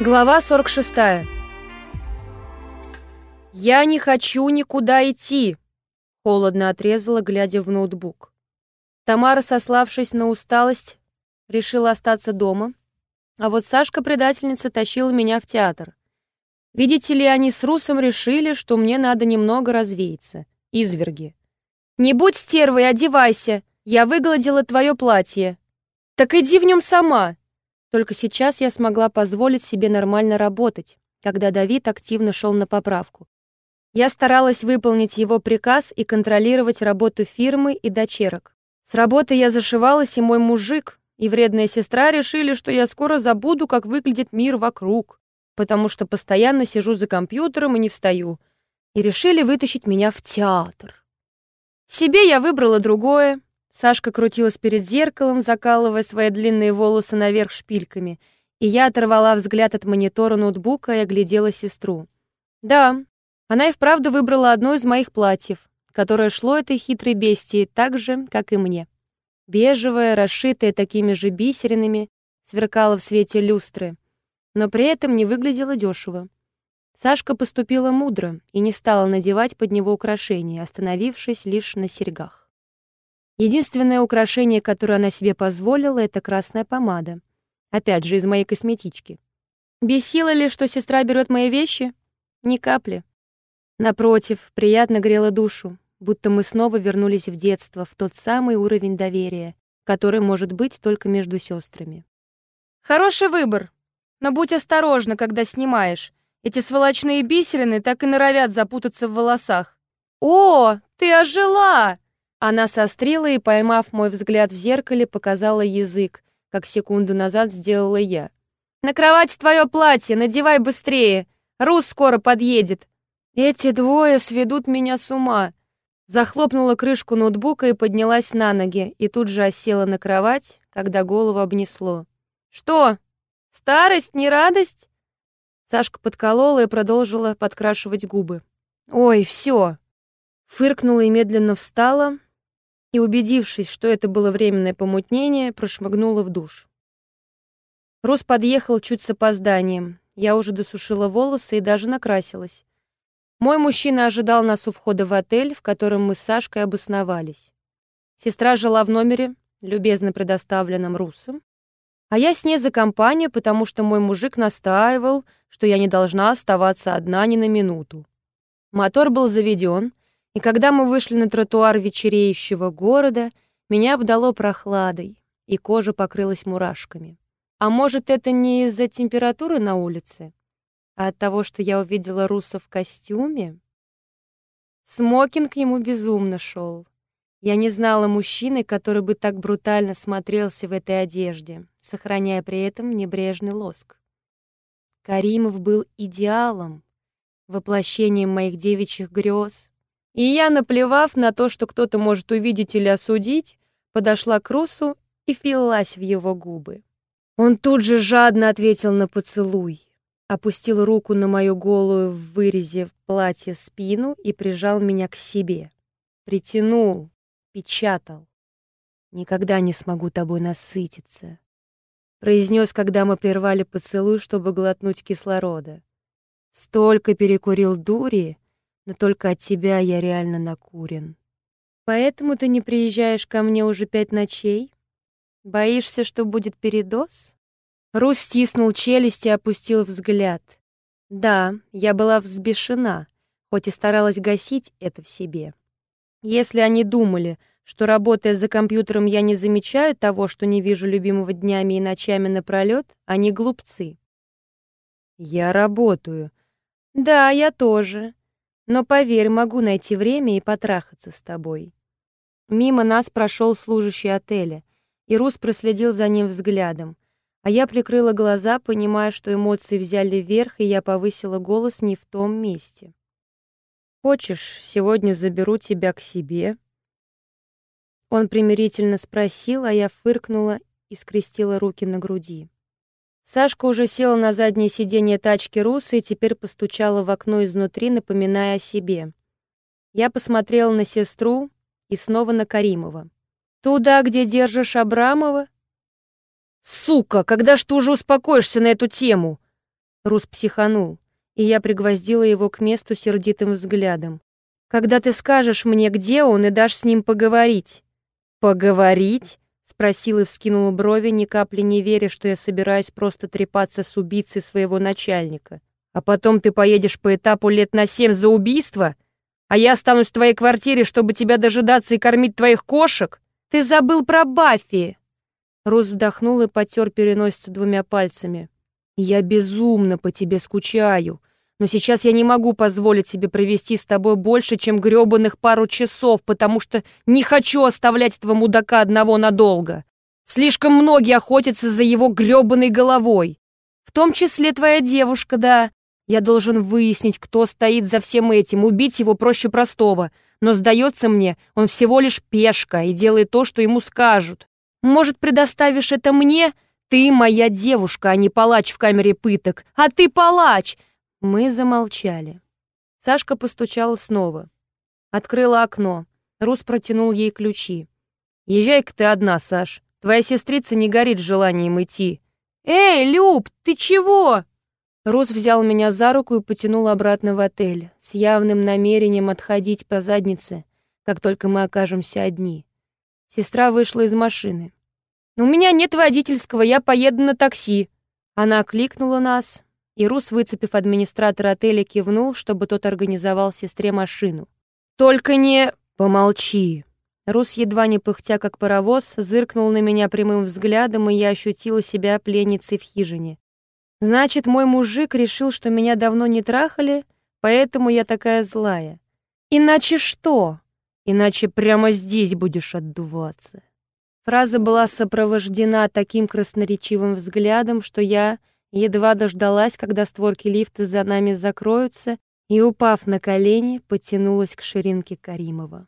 Глава 46. «Я не хочу никуда идти», — холодно отрезала, глядя в ноутбук. Тамара, сославшись на усталость, решила остаться дома, а вот Сашка-предательница тащила меня в театр. Видите ли, они с Русом решили, что мне надо немного развеяться. Изверги. «Не будь стервой, одевайся! Я выгладила твое платье!» «Так иди в нем сама!» Только сейчас я смогла позволить себе нормально работать, когда Давид активно шел на поправку. Я старалась выполнить его приказ и контролировать работу фирмы и дочерок. С работы я зашивалась, и мой мужик, и вредная сестра решили, что я скоро забуду, как выглядит мир вокруг, потому что постоянно сижу за компьютером и не встаю, и решили вытащить меня в театр. Себе я выбрала другое, Сашка крутилась перед зеркалом, закалывая свои длинные волосы наверх шпильками, и я оторвала взгляд от монитора ноутбука и оглядела сестру. Да, она и вправду выбрала одно из моих платьев, которое шло этой хитрой бестии так же, как и мне. Бежевое, расшитое такими же бисеринами, сверкало в свете люстры, но при этом не выглядело дешево. Сашка поступила мудро и не стала надевать под него украшения, остановившись лишь на серьгах. Единственное украшение, которое она себе позволила, это красная помада. Опять же, из моей косметички. Бесило ли, что сестра берет мои вещи? Ни капли. Напротив, приятно грело душу, будто мы снова вернулись в детство, в тот самый уровень доверия, который может быть только между сестрами. Хороший выбор, но будь осторожна, когда снимаешь. Эти сволочные бисерины так и норовят запутаться в волосах. «О, ты ожила!» Она сострила и, поймав мой взгляд в зеркале, показала язык, как секунду назад сделала я. «На кровать твое платье, надевай быстрее! Рус скоро подъедет!» «Эти двое сведут меня с ума!» Захлопнула крышку ноутбука и поднялась на ноги, и тут же осела на кровать, когда голову обнесло. «Что? Старость, не радость?» Сашка подколола и продолжила подкрашивать губы. «Ой, все!» Фыркнула и медленно встала, и, убедившись, что это было временное помутнение, прошмыгнула в душ. Рус подъехал чуть с опозданием. Я уже досушила волосы и даже накрасилась. Мой мужчина ожидал нас у входа в отель, в котором мы с Сашкой обосновались. Сестра жила в номере, любезно предоставленном Русом, а я с ней за компанию, потому что мой мужик настаивал, что я не должна оставаться одна ни на минуту. Мотор был заведен, и когда мы вышли на тротуар вечереющего города, меня обдало прохладой, и кожа покрылась мурашками. А может, это не из-за температуры на улице, а от того, что я увидела Руса в костюме? Смокинг ему безумно шел. Я не знала мужчины, который бы так брутально смотрелся в этой одежде, сохраняя при этом небрежный лоск. Каримов был идеалом, воплощением моих девичьих грез, и я, наплевав на то, что кто-то может увидеть или осудить, подошла к Русу и впилась в его губы. Он тут же жадно ответил на поцелуй, опустил руку на мою голую в вырезе в платье спину и прижал меня к себе. Притянул, печатал. «Никогда не смогу тобой насытиться», — произнес, когда мы прервали поцелуй, чтобы глотнуть кислорода. Столько перекурил дури, но только от тебя я реально накурен. Поэтому ты не приезжаешь ко мне уже пять ночей? Боишься, что будет передоз? Рус стиснул челюсть и опустил взгляд. Да, я была взбешена, хоть и старалась гасить это в себе. Если они думали, что, работая за компьютером, я не замечаю того, что не вижу любимого днями и ночами напролет, они глупцы. Я работаю. Да, я тоже. Но поверь, могу найти время и потрахаться с тобой. Мимо нас прошел служащий отеля, и Рус проследил за ним взглядом. А я прикрыла глаза, понимая, что эмоции взяли верх, и я повысила голос не в том месте. «Хочешь, сегодня заберу тебя к себе?» Он примирительно спросил, а я фыркнула и скрестила руки на груди. Сашка уже села на заднее сиденье тачки Руса и теперь постучала в окно изнутри, напоминая о себе. Я посмотрела на сестру и снова на Каримова. «Туда, где держишь Абрамова?» «Сука, когда ж ты уже успокоишься на эту тему?» Рус психанул, и я пригвоздила его к месту сердитым взглядом. «Когда ты скажешь мне, где он, и дашь с ним поговорить?» «Поговорить?» — спросил и вскинул брови, ни капли не веря, что я собираюсь просто трепаться с убийцей своего начальника. «А потом ты поедешь по этапу лет на семь за убийство? А я останусь в твоей квартире, чтобы тебя дожидаться и кормить твоих кошек? Ты забыл про Баффи!» Рус вздохнул и потер переносицу двумя пальцами. «Я безумно по тебе скучаю, но сейчас я не могу позволить себе провести с тобой больше, чем грёбаных пару часов, потому что не хочу оставлять этого мудака одного надолго. Слишком многие охотятся за его грёбаной головой. В том числе твоя девушка, да. Я должен выяснить, кто стоит за всем этим, убить его проще простого. Но, сдается мне, он всего лишь пешка и делает то, что ему скажут. Может, предоставишь это мне?» Ты моя девушка, а не палач в камере пыток. А ты палач!» Мы замолчали. Сашка постучала снова. Открыла окно. Рус протянул ей ключи. «Езжай-ка ты одна, Саш. Твоя сестрица не горит желанием идти». «Эй, Люб, ты чего?» Рус взял меня за руку и потянул обратно в отель, с явным намерением отходить по заднице, как только мы окажемся одни. Сестра вышла из машины. «У меня нет водительского, я поеду на такси». Она окликнула нас, и Рус, выцепив администратора отеля, кивнул, чтобы тот организовал сестре машину. «Только не...» «Помолчи». Рус, едва не пыхтя, как паровоз, зыркнул на меня прямым взглядом, и я ощутила себя пленницей в хижине. Значит, мой мужик решил, что меня давно не трахали, поэтому я такая злая. Иначе что? Иначе прямо здесь будешь отдуваться. Фраза была сопровождена таким красноречивым взглядом, что я едва дождалась, когда створки лифта за нами закроются, и, упав на колени, потянулась к ширинке Каримова.